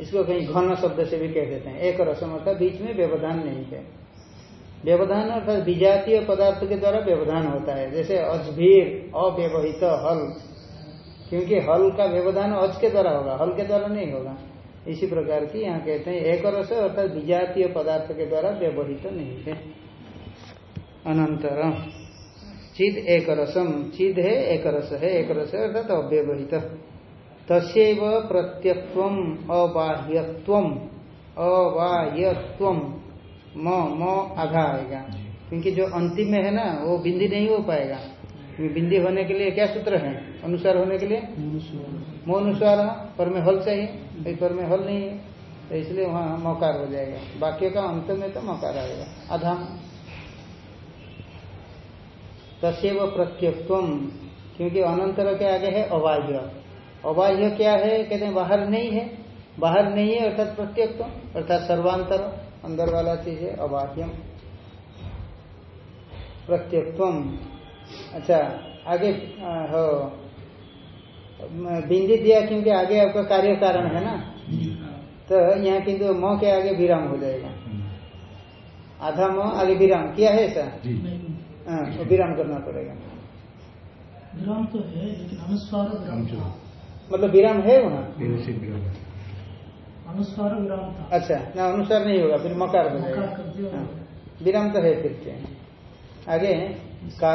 इसको कहीं घन शब्द से भी कह देते हैं। एक रसम अर्थात बीच में व्यवधान नहीं है। व्यवधान अर्थात विजातीय पदार्थ के द्वारा व्यवधान होता है। जैसे अजभीर, अव्यवहित, हल। क्योंकि हल का व्यवधान अज के द्वारा होगा, हल के द्वारा नहीं होगा। इसी प्रकार की यहाँ कहते हैं, एक रस अर्थात विजातीय पदार्थ के द्वारा व्यवहित नहीं है। अनंतर चिद एक रसम। चिद है एक रस है, एक रस अर्थात अव्यवहित। तस्व प्रत्यक्व अबाह्यत्व अबाह्यत्व म म आघा आएगा। क्योंकि जो अंतिम में है ना वो बिंदी नहीं हो पाएगा। बिंदी होने के लिए क्या सूत्र है? अनुसार होने के लिए? मोनुसार पर में हल चाहिए। पर में हल नहीं है। तो इसलिए वहाँ मौकार हो जाएगा। वाक्य का अंत में तो मौकार आएगा। आधा। तस्व प्रत्यक्व क्योंकि अनंतर के आगे है अबाह्य। अबाह्य क्या है? कहते हैं बाहर नहीं है। बाहर नहीं है अर्थात प्रत्यक्व अर्थात सर्वांतर अंदर वाला चीज़ है अबाह्यम। प्रत्यक्व अच्छा आगे हो। बिंदी दिया क्योंकि आगे आपका कार्य कारण है ना? तो यहाँ किंतु म के आगे विराम हो जाएगा। आधा म आगे विराम। किया है ऐसा? हाँ तो विराम करना पड़ेगा। विराम तो है लेकिन अनुस्वार। मतलब विराम है वहाँ? अनुस्वार विराम था। अच्छा ना अनुसार नहीं होगा फिर मकार हो जाएगा। हाँ, विराम तो है फिर से आगे का?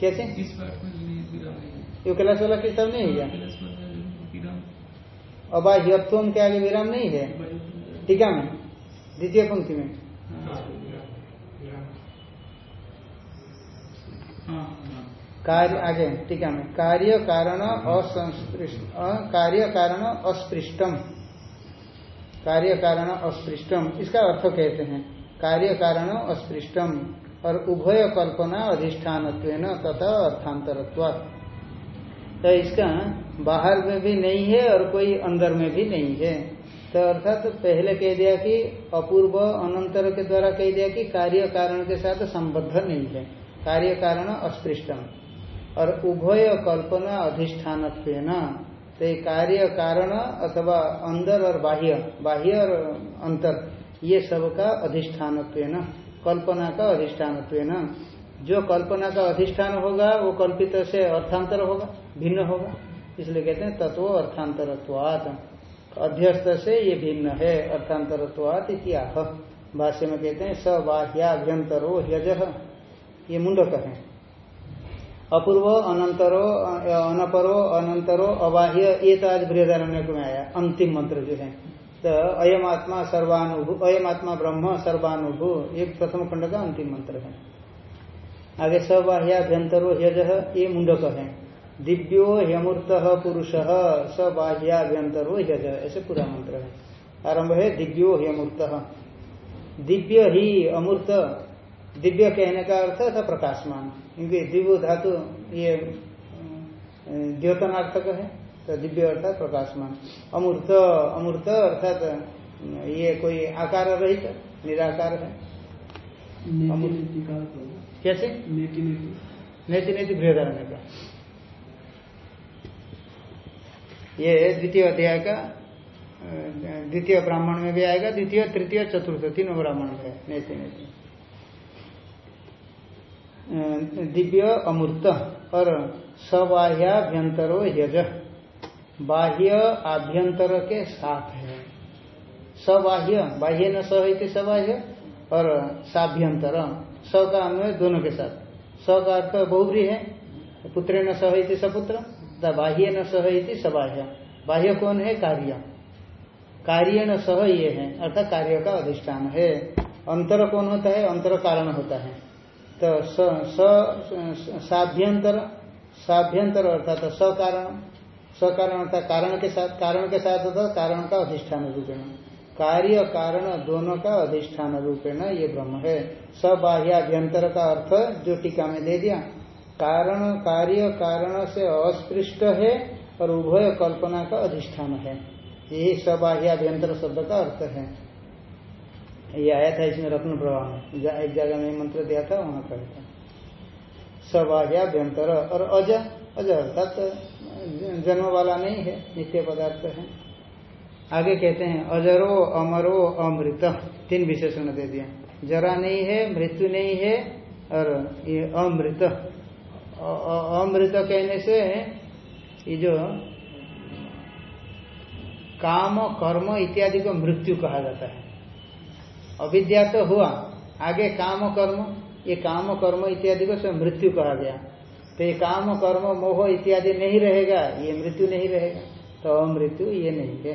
कैसे? इस पाठ में विराम नहीं है। ये कैलाश वाला किताब नहीं है क्या कैलाश में विराम। अबाह्यत्व के आगे विराम नहीं है? टीका में? द्वितीय पंक्ति में? हाँ, हाँ। हाँ। कार्य, आगे टीका में कार्य कारण कार्य कारण अस्पृष्टम। कार्य कारण अस्पृष्टम, इसका अर्थ कहते हैं, कार्य कारण अस्पृष्टम, और उभय कल्पना अधिष्ठान तथा अर्थांतरत्व। तो इसका बाहर में भी नहीं है और कोई अंदर में भी नहीं है। तो अर्थात तो पहले कह दिया कि अपूर्व अनंतर के द्वारा कह दिया कि कार्य कारण के साथ संबद्ध नहीं है। कार्य कारण अस्पृष्टम। और उभय कल्पना अधिष्ठान तो कार्य, कारण अथवा अंदर और बाह्य बाह्य और अंतर, ये सब का अधिष्ठान कल्पना का अधिष्ठान जो कल्पना का अधिष्ठान होगा, वो कल्पित से अर्थांतर होगा, भिन्न होगा। इसलिए कहते हैं तत्व अर्थांतरत्वात। अध्यस्त से ये भिन्न है, अर्थांतरत्वात इत्याह भाष्य में कहते हैं सबाह्याभ्यंतरो यज ये मुंडक है। अपूर्व, अनंतरो अनपरो, अनंतरो, अबाह्य ये तो आज बृहदारण्य में आया। अंतिम मंत्र जो है। तो अयम आत्मा सर्वानुभू अयम आत्मा ब्रह्म, सर्वानुभू, ये प्रथम खंड का अंतिम मंत्र है। आगे सबाह्याभ्यंतरो यज, ये मुंडक है। दिव्यो ह्यमूर्त पुरुष सबाह्याभ्यंतरो यज, ऐसे पूरा मंत्र है। आरंभ है दिव्यो ह्यमूर्त दिव्य ही, अमूर्त। दिव्य कहने का अर्थ था प्रकाशमान। क्योंकि दिव्य धातु ये द्योतनार्थक है तो दिव्य अर्थात प्रकाशमान। अमूर्त अमूर्त अर्थात ये कोई आकार रहित निराकार है। कैसे? नेति नेति बृहदारण्य का। ये द्वितीय अध्याय का द्वितीय ब्राह्मण में भी आएगा द्वितीय तृतीय चतुर्थ तीनों ब्राह्मण में है नेति नेति दिव्य अमूर्त, और सबाह्याभ्यंतरो यज। बाह्य आभ्यंतर के साथ है। सबाह्य बाह्य न सहित सबाह्य और साभ्यंतर, स का अन्वय दोनों के साथ। स का अर्थ बहुब्री है, पुत्र न सहित सपुत्र बाह्य न सहित सबाह्य बाह्य कौन है? कार्य। कार्य न सह ये है, अर्थात कार्य का अधिष्ठान है। अंतर कौन होता है? अंतर कारण होता है। तो साभ्यंतर साभ्यंतर अर्थात सकारण सकारण अर्थात कारण के साथ, कारण के साथ होता कारण का अधिष्ठान रूपेण। कार्य, कारण दोनों का अधिष्ठान रूपेण ये ब्रह्म है। सबाह्याभ्यंतर का अर्थ जो टीका में दे दिया, कारण, कार्य, कारण से अस्पृष्ट है और उभय कल्पना का अधिष्ठान है। यही सबाह्याभ्यंतर शब्द का अर्थ है। ये आया था इसमें रत्न प्रवाह में। एक जगह में मंत्र दिया था, वहाँ पर था सबाह्याभ्यंतर और अज अज अर्थात, जन्म वाला नहीं है, नित्य पदार्थ है। आगे कहते हैं, अजरो, अमरो, अमृत। तीन विशेषण दे दिया। जरा नहीं है, मृत्यु नहीं है, और ये अमृत। अमृत कहने से ये जो काम, कर्म इत्यादि को मृत्यु कहा जाता है। अविद्या तो हुआ। आगे काम कर्म, ये काम कर्म इत्यादि को सब मृत्यु कहा गया। तो ये काम, कर्म, मोह इत्यादि नहीं रहेगा, ये मृत्यु नहीं रहेगा। तो अमृत्यु ये नहीं है।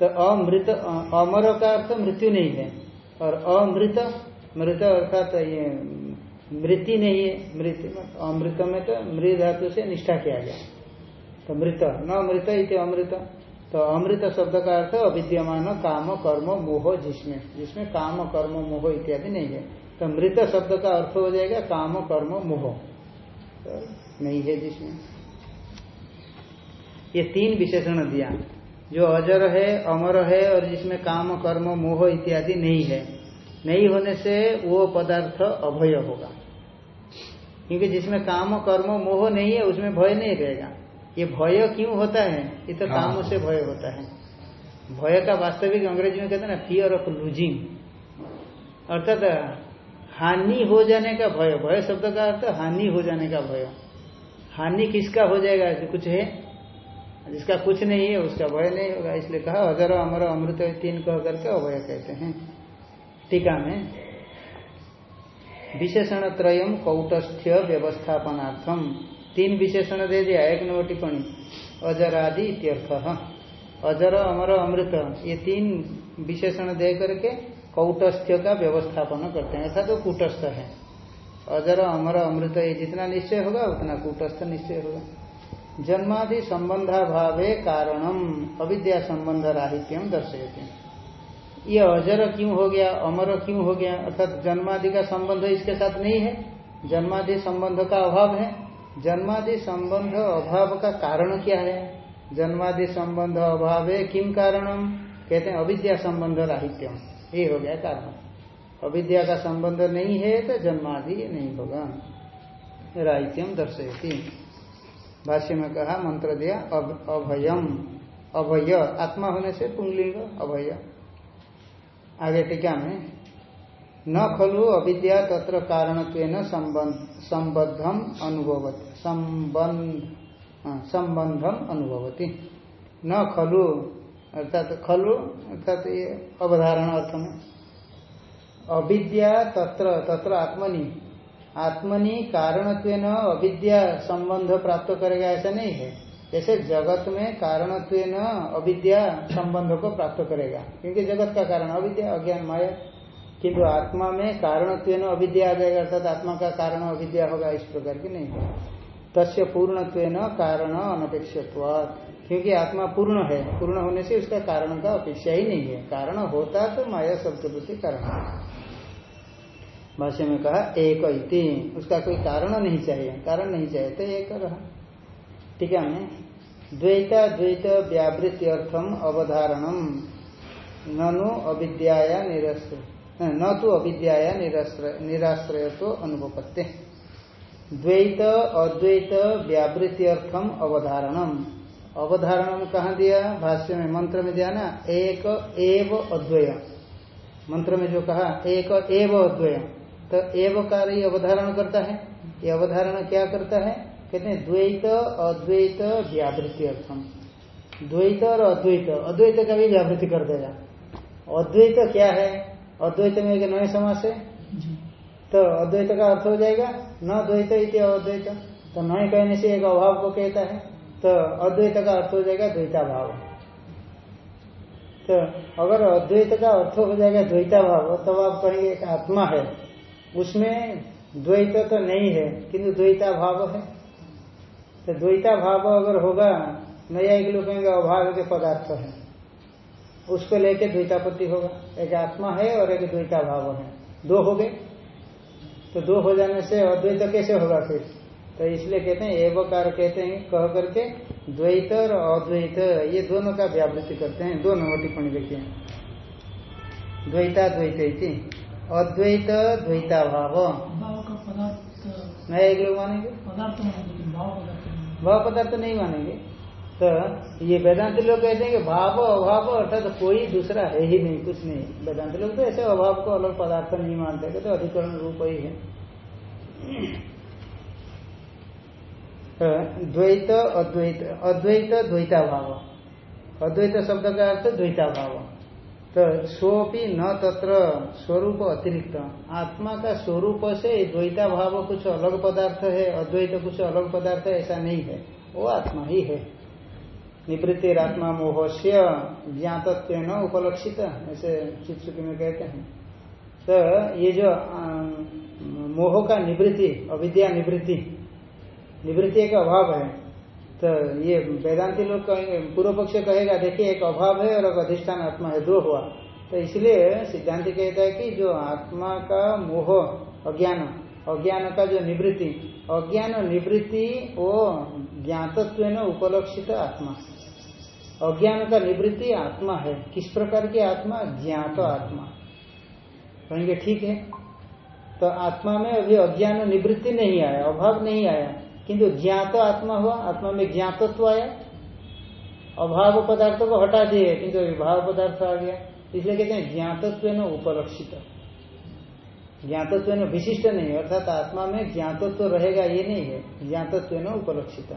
तो अमृत, अमर का अर्थ मृत्यु नहीं है। और अमृत, मृत अर्थात ये मृत्यु नहीं है। मृत्यु अमृत में तो मृत धातु से निष्ठा किया गया। तो मृत, न मृत इति अमृत। तो अमृत शब्द का अर्थ अविद्यमान काम, कर्म, मोह, जिसमें। जिसमें काम, कर्म, मोह इत्यादि नहीं है। तो मृत शब्द का अर्थ हो जाएगा काम, कर्म, मोह। तो नहीं है जिसमें। ये तीन विशेषण दिया। जो अजर है, अमर है और जिसमें काम, कर्म, मोह इत्यादि नहीं है। नहीं होने से वो पदार्थ अभय होगा। क्योंकि जिसमें काम, कर्म, मोह नहीं है, उसमें भय नहीं रहेगा। ये भय क्यों होता है? ये तो हाँ। काम से भय होता है। भय का वास्तविक अंग्रेज़ी में कहते हैं ना फियर ऑफ़ लूजिंग अर्थात हानि हो जाने का भय। भय शब्द का अर्थ हानि हो जाने का भय। हानि किसका हो जाएगा? कुछ है? जिसका कुछ नहीं है उसका भय नहीं होगा। इसलिए कहा अजर अमर अमृत तीन कह करके अभय कहते हैं। टीका में विशेषण त्रयम कौटस्थ्य व्यवस्थापनार्थम तीन विशेषण दे दिया, एक नंबर टिप्पणी। अजरादि इत्यर्थ। अजर, अमर, अमृत, ये तीन विशेषण दे करके कौटस्थ्य का व्यवस्थापन करते हैं। अर्थात तो कूटस्थ है। अजर, अमर, अमृत, ये जितना निश्चय होगा, उतना कूटस्थ निश्चय होगा। जन्मादि संबंधाभावे कारणम अविद्या संबंध राहित्यम दर्शयते। ये अजर क्यों हो गया, अमर क्यों हो गया, अर्थात जन्मादि का संबंध इसके साथ नहीं है। जन्मादि संबंध का अभाव है। जन्मादि संबंध अभाव का कारण क्या है? जन्मादि संबंध अभाव है, किम कारणम? कहते हैं, अविद्या संबंध राहित्यम। ये हो गया कारण। अविद्या का संबंध नहीं है तो जन्मादि नहीं होगा। राहित्यम दर्शयती। भाष्य में कहा, मंत्र दिया अभयम। अभय, आत्मा होने से पुंगलिंग अभय। आगे टीका में न खलु अविद्या तत्र कारणत्वेन संबद्धम अनुभवत। संबंध संबंधम अनुभवती। न खलु, अर्थात खलु, अर्थात ये अवधारण अर्थ में। अविद्या तत्र तत्र आत्मनि। आत्मनि कारणत्वेन अविद्या संबंध प्राप्त करेगा ऐसा नहीं है। जैसे जगत में कारणत्वेन अविद्या संबंध को प्राप्त करेगा। क्योंकि जगत का कारण अविद्या, अज्ञान, माया। किंतु आत्मा में कारणत्वेन अविद्या आ जाएगा, अर्थात आत्मा का कारण अविद्या होगा, इस प्रकार की नहीं है तस्य पूर्णत्वेन कारण अनपेक्षत्वात्। क्योंकि आत्मा पूर्ण है, पूर्ण होने से उसका कारण का अपेक्षा ही नहीं है। कारण होता तो माया शब्द प्रति कारण भाष्य में कहा, एक उसका कोई कारण नहीं चाहिए। कारण नहीं चाहिए तो एक रहा। ठीक है मैं द्वैता, द्वैत व्यावृत्त्यर्थम अवधारणम। ननु अविद्याया निरस्त्र न तो अविद्याया निराश्रय तो अनुभवते। द्वैत अद्वैत व्यावृत्त्यर्थम अवधारणम। अवधारणम कहा दिया? भाष्य में मंत्र में दिया ना? एक एव अद्वय मंत्र में जो कहा, एक एव अद्वय तो एव कार्य अवधारण करता है? ये अवधारण क्या करता है? कहते हैं द्वैत अद्वैत व्यावृत्ति अर्थम द्वैत और अद्वैत। अद्वैत का भी व्यावृत्ति कर देगा। अद्वैत क्या है? अद्वैत में एक नए समास है तो अद्वैत का अर्थ हो जाएगा न द्वैत इति अद्वैत। तो नए कहने से एक अभाव को कहता है। तो अद्वैत का अर्थ हो जाएगा द्वैता भाव तो अगर अद्वैत का अर्थ हो जाएगा द्वैता भाव तब तो आप कहेंगे एक आत्मा है। उसमें द्वैत तो नहीं है किंतु द्वैता भाव है। तो द्वैता भाव अगर होगा नया एक लोग कहेंगे अभाव के पदार्थ है। उसको लेके द्वैतापत्ति होगा। एक आत्मा है और एक द्वैता भाव है। दो हो गए। तो दो हो जाने से अद्वैत कैसे होगा फिर? तो इसलिए कहते हैं एवकार कहते हैं कह करके द्वैत और अद्वैत ये दोनों का व्यावृत्ति करते हैं। दो नंबर टिप्पणी देखिए। द्वैता द्वैत अद्वैत द्वैता भाव भाव का पदार्थ नया एक लोग मानेंगे? भाव पदार्थ नहीं मानेंगे। तो ये वेदांत लोग कहते हैं कि भाव अभाव, अर्थात तो कोई दूसरा है ही नहीं, कुछ नहीं। वेदांत लोग तो ऐसे अभाव को अलग पदार्थ नहीं मानते तो अधिकरण रूप ही है। द्वैत, अद्वैत अद्वैत द्वैता भाव अद्वैत शब्द का अर्थ द्वैता भाव तो स्वपी न तत्र स्वरूप अतिरिक्त। आत्मा का स्वरूप से द्वैता भाव कुछ अलग पदार्थ है, अद्वैत कुछ अलग पदार्थ, ऐसा नहीं है। वो आत्मा ही है। निवृत्ति आत्मा मोह से ज्ञातत्व न उपलक्षित, ऐसे चित्सुकी में कहते हैं। तो ये जो मोह का निवृत्ति, अविद्या निवृत्ति निवृत्ति एक अभाव है। तो ये वेदांति लोग कहेंगे पूर्व पक्ष कहेगा, देखिए, एक अभाव है और एक अधिष्ठान आत्मा है, दो हुआ। तो इसलिए सिद्धांत कहता है कि जो आत्मा का मोह, अज्ञान अज्ञान का जो निवृत्ति, अज्ञान निवृत्ति वो ज्ञातत्व उपलक्षित आत्मा। अज्ञान का निवृत्ति आत्मा है। किस प्रकार की आत्मा? ज्ञात आत्मा। कहेंगे ठीक है? तो आत्मा में अभी अज्ञान निवृत्ति नहीं आया, अभाव नहीं आया। किंतु ज्ञात आत्मा हुआ, आत्मा में ज्ञातत्व तो आया। अभाव पदार्थ को हटा दिए किंतु विभाव पदार्थ आ गया। इसलिए कहते हैं ज्ञातत्व उपलक्षित। ज्ञातत्व विशिष्ट नहीं, अर्थात आत्मा में ज्ञातत्व तो रहेगा, ये नहीं है। ज्ञातत्व उपलक्षित।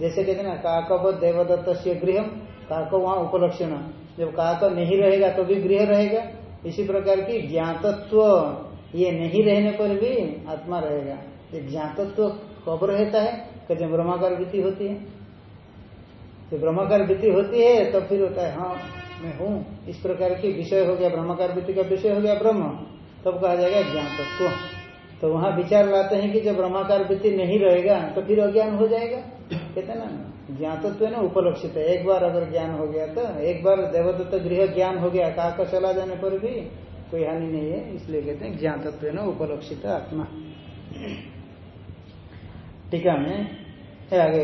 जैसे कहते हैं ना काकव देवदत्त से गृह काक वहाँ उपलक्षण जब काक नहीं रहेगा तो भी गृह रहेगा। इसी प्रकार की ज्ञातत्व, ये नहीं रहने पर भी आत्मा रहेगा। ये ज्ञातत्व कब रहता है? कहते ब्रह्माकार वृत्ति होती है। तो ब्रह्माकार वृत्ति होती है, तब फिर होता है हाँ मैं हूँ। इस प्रकार की विषय हो गया, ब्रह्माकार वृत्ति का विषय हो गया, ब्रह्म। तब कहा जाएगा ज्ञातत्व। तो वहाँ विचार लाते हैं कि जब ब्रह्माकार वृत्ति नहीं रहेगा तो फिर अज्ञान हो जाएगा। कहते ना? ज्ञातत्व है ना उपलक्षित है। एक बार अगर ज्ञान हो गया तो एक बार देवदत्त गृह ज्ञान हो गया का चला जाने पर भी कोई हानि नहीं है, इसलिए कहते हैं ज्ञातत्व है ना उपलक्षित आत्मा। टीका में आगे,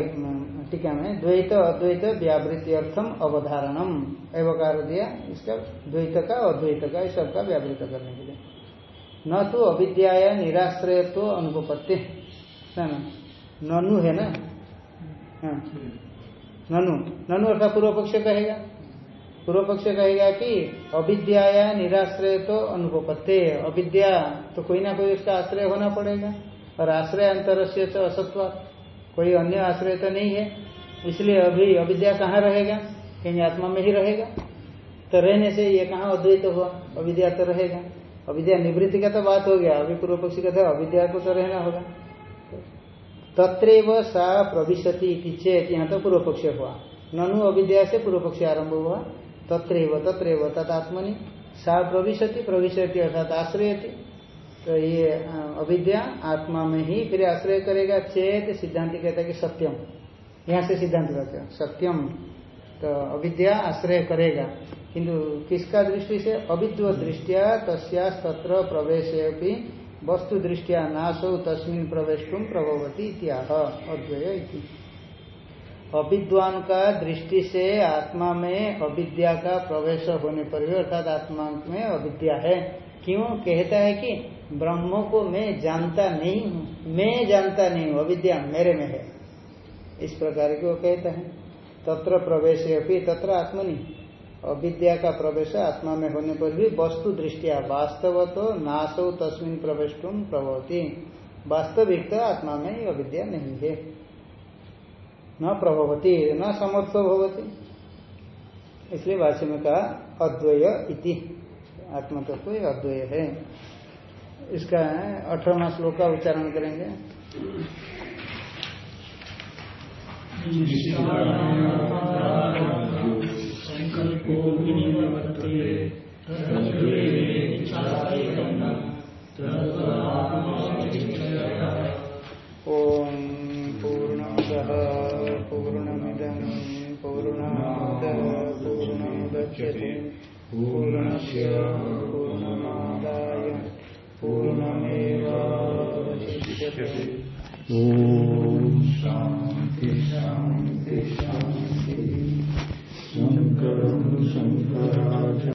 टीका में, द्वैत, अद्वैत व्यावृत्ति अर्थम अवधारणम, एवकार दिया, इसका द्वैत का, अद्वैत का, इस सबका व्यावृत करने के लिए। न तो अविद्या निराश्रय तो अनुपत्ति ननु है ना? हाँ। ननु ननु अर्थात पूर्व पक्ष कहेगा। पूर्व पक्ष कहेगा कि अविद्या या निराश्रय तो अनुपत्ति अविद्या तो कोई ना कोई उसका आश्रय होना पड़ेगा। और आश्रय अंतर से तो असत्व। कोई अन्य आश्रय तो नहीं है। इसलिए अभी अविद्या कहाँ रहेगा? कहीं आत्मा में ही रहेगा। तो रहने से ये कहाँ अद्वैत तो हुआ? अविद्या तो रहेगा। अविद्या निवृत्ति का तो बात हो गया। अभी पूर्व पक्षी कहते अविद्या को तो रहना होगा। तत्रेव सा प्रविशति चेत यहाँ तो पूर्व पक्ष हुआ। ननु अविद्या से पूर्व पक्ष आरंभ हुआ। तत्रेव तत्रेव तत्मनि सा प्रविशति प्रविशति अर्थात आश्रयति। तो ये अविद्या आत्मा में ही फिर आश्रय करेगा चेत सिद्धांत कहता है कि सत्यम। यहाँ से सिद्धांत कहते हैं, सत्यम। तो अविद्या आश्रय करेगा। किंतु किसका दृष्टि से? अविद्व दृष्टिया तस्त्र प्रवेश वस्तु दृष्टिया नाशो तस्मिन प्रवेशुम प्रभवती इत्याह, अद्वय अविद्वान का दृष्टि से आत्मा में अविद्या का प्रवेश होने पर भी अर्थात आत्मा में अविद्या है। क्यों? कहता है कि ब्रह्म को मैं जानता नहीं हूँ। मैं जानता नहीं हूँ, अविद्या मेरे में है। इस प्रकार की वो कहता है। तत्र प्रवेश अभी तत्र आत्मनि। अविद्या का प्रवेश आत्मा में होने पर भी वस्तु दृष्टिया वास्तव तो नाशो तस्मिन प्रवेश प्रभवती वास्तविक तो आत्मा में ही अविद्या नहीं है। न प्रभवती न समर्थो भवती। इसलिए भाष्य में कहा, अद्वय इति। आत्मा तत्व तो अद्वय है। इसका अठारहवा श्लोक का उच्चारण करेंगे। संकल्पो विनिवर्तते ओम पूर्णमद पूर्णमिदं पूर्णाद पूर्णमुदच्यते पूर्णस्य पूर्णमादाय पूर्णमेवावशिष्यते ॐ शङ्करं शङ्कराचार्य